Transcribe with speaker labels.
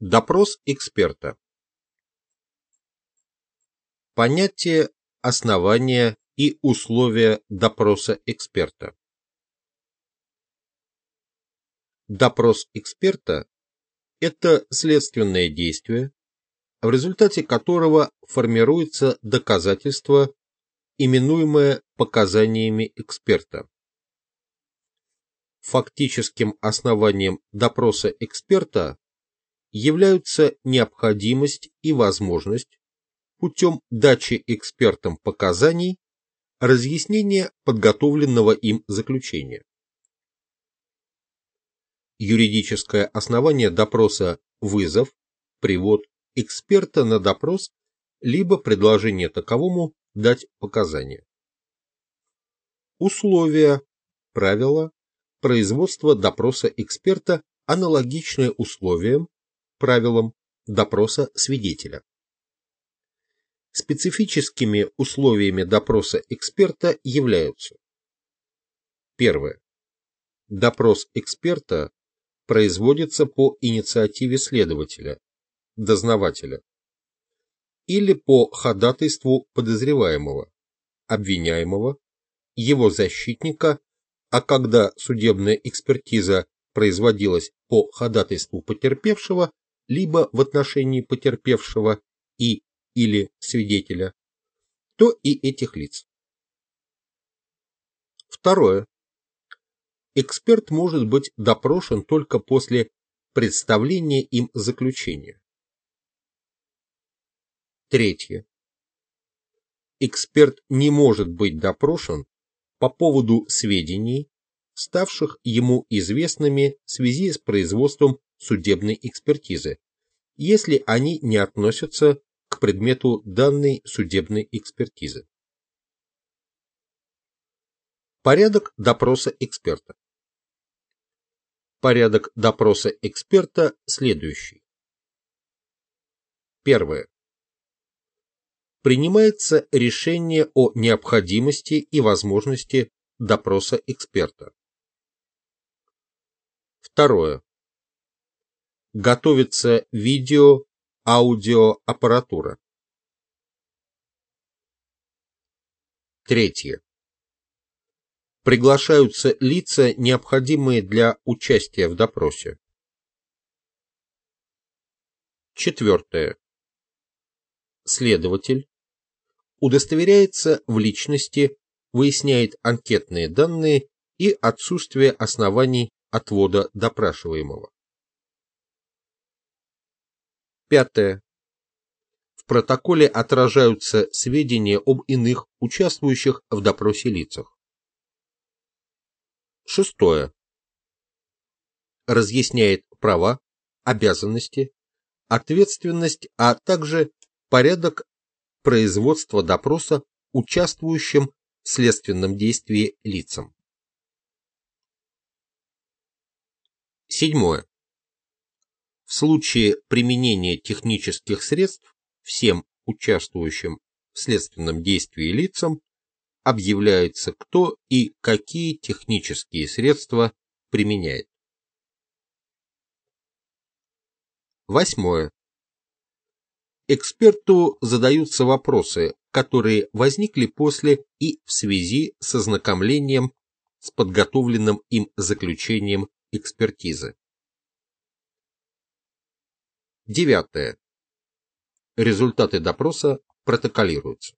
Speaker 1: Допрос эксперта. Понятие, основания и условия допроса эксперта. Допрос эксперта – это следственное действие, в результате которого формируется доказательство, именуемое показаниями эксперта. Фактическим основанием допроса эксперта являются необходимость и возможность путем дачи экспертам показаний разъяснения подготовленного им заключения. Юридическое основание допроса – вызов, привод эксперта на допрос, либо предложение таковому дать показания. Условия, правила, производства допроса эксперта аналогичные условиям, правилам допроса свидетеля. Специфическими условиями допроса эксперта являются Первое. Допрос эксперта производится по инициативе следователя, дознавателя, или по ходатайству подозреваемого, обвиняемого, его защитника, а когда судебная экспертиза производилась по ходатайству потерпевшего, либо в отношении потерпевшего и или свидетеля, то и этих лиц. Второе. Эксперт может быть допрошен только после представления им заключения. Третье. Эксперт не может быть допрошен по поводу сведений, ставших ему известными в связи с производством судебной экспертизы, если они не относятся к предмету данной судебной экспертизы. Порядок допроса эксперта. Порядок допроса эксперта следующий. Первое. Принимается решение о необходимости и возможности допроса эксперта. Второе готовится видео-аудиоаппаратура. Третье. Приглашаются лица, необходимые для участия в допросе. Четвертое. Следователь удостоверяется в личности, выясняет анкетные данные и отсутствие оснований отвода допрашиваемого. Пятое. В протоколе отражаются сведения об иных участвующих в допросе лицах. Шестое. Разъясняет права, обязанности, ответственность, а также порядок производства допроса участвующим в следственном действии лицам. Седьмое. Случае применения технических средств всем участвующим в следственном действии лицам объявляется, кто и какие технические средства применяет. Восьмое. Эксперту задаются вопросы, которые возникли после и в связи с ознакомлением с подготовленным им заключением экспертизы. Девятое. Результаты допроса протоколируются.